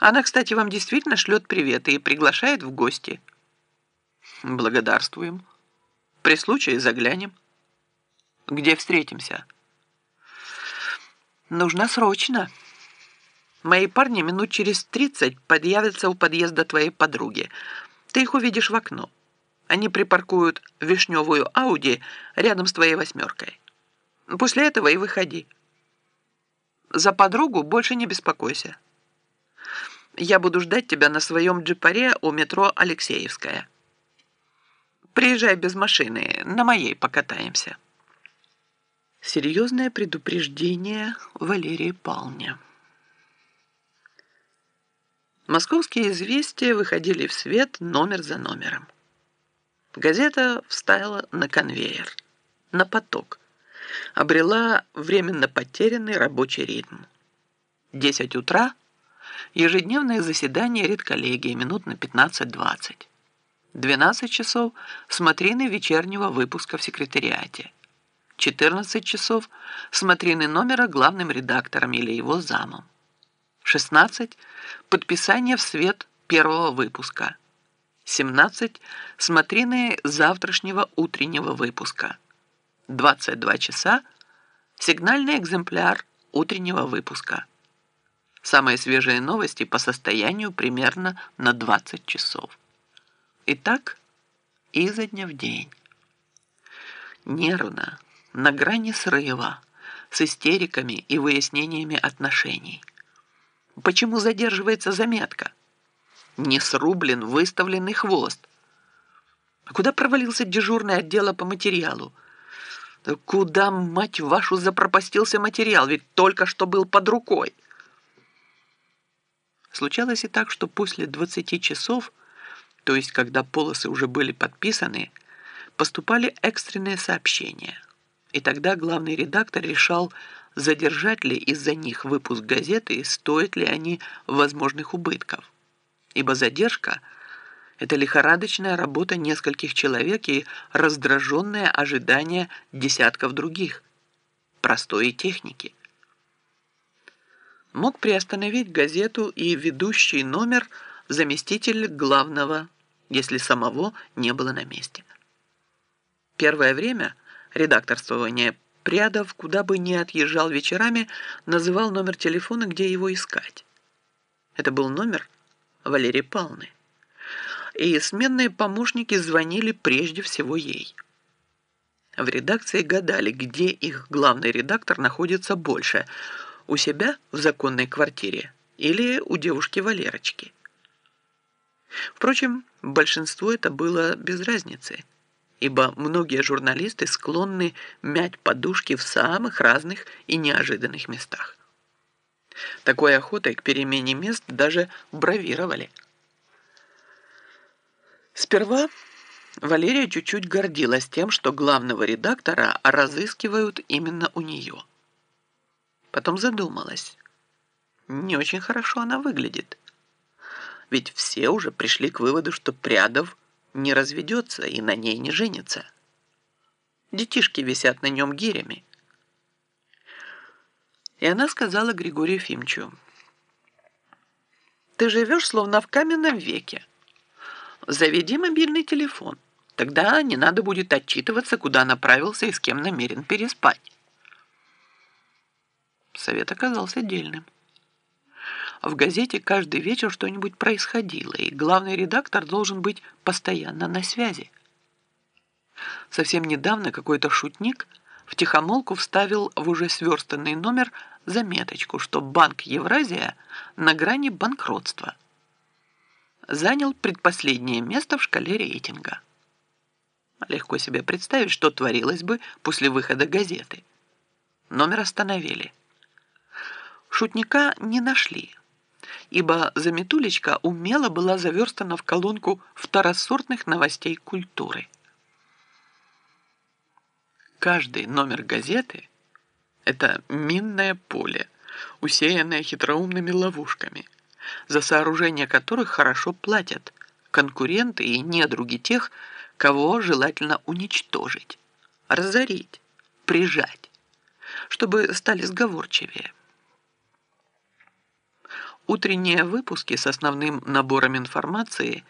Она, кстати, вам действительно шлет приветы и приглашает в гости. Благодарствуем. При случае заглянем. Где встретимся? Нужно срочно. Мои парни минут через тридцать подъявятся у подъезда твоей подруги. Ты их увидишь в окно. Они припаркуют вишневую Ауди рядом с твоей восьмеркой. После этого и выходи. За подругу больше не беспокойся. Я буду ждать тебя на своем джипаре у метро Алексеевская. Приезжай без машины, на моей покатаемся. Серьезное предупреждение Валерии Павловне. Московские известия выходили в свет номер за номером. Газета встала на конвейер, на поток, обрела временно потерянный рабочий ритм. Десять утра – ежедневное заседание редколлегии минут на 15-20. 12 часов – смотрины вечернего выпуска в секретариате. 14 часов – смотрины номера главным редактором или его замом. 16 – подписание в свет первого выпуска. 17 – смотрины завтрашнего утреннего выпуска. 22 часа – сигнальный экземпляр утреннего выпуска. Самые свежие новости по состоянию примерно на 20 часов. И так изо дня в день. Нервно, на грани срыва, с истериками и выяснениями отношений. Почему задерживается заметка? Не срублен выставленный хвост. А куда провалился дежурный отдела по материалу? куда, мать вашу, запропастился материал? Ведь только что был под рукой. Случалось и так, что после 20 часов, то есть когда полосы уже были подписаны, поступали экстренные сообщения. И тогда главный редактор решал, задержать ли из-за них выпуск газеты и стоят ли они возможных убытков. Ибо задержка – это лихорадочная работа нескольких человек и раздраженное ожидание десятков других. Простой техники. Мог приостановить газету и ведущий номер заместитель главного, если самого не было на месте. Первое время редакторствование Прядов, куда бы ни отъезжал вечерами, называл номер телефона, где его искать. Это был номер Валерии Павловны. И сменные помощники звонили прежде всего ей. В редакции гадали, где их главный редактор находится больше – у себя в законной квартире или у девушки Валерочки. Впрочем, большинству это было без разницы – ибо многие журналисты склонны мять подушки в самых разных и неожиданных местах. Такой охотой к перемене мест даже бравировали. Сперва Валерия чуть-чуть гордилась тем, что главного редактора разыскивают именно у нее. Потом задумалась. Не очень хорошо она выглядит. Ведь все уже пришли к выводу, что Прядов не разведется и на ней не женится. Детишки висят на нем гирями. И она сказала Григорию Ефимовичу, «Ты живешь словно в каменном веке. Заведи мобильный телефон, тогда не надо будет отчитываться, куда направился и с кем намерен переспать». Совет оказался дельным. В газете каждый вечер что-нибудь происходило, и главный редактор должен быть постоянно на связи. Совсем недавно какой-то шутник втихомолку вставил в уже сверстанный номер заметочку, что Банк Евразия на грани банкротства. Занял предпоследнее место в шкале рейтинга. Легко себе представить, что творилось бы после выхода газеты. Номер остановили. Шутника не нашли ибо заметулечка умело была заверстана в колонку второсортных новостей культуры. Каждый номер газеты – это минное поле, усеянное хитроумными ловушками, за сооружение которых хорошо платят конкуренты и недруги тех, кого желательно уничтожить, разорить, прижать, чтобы стали сговорчивее. Утренние выпуски с основным набором информации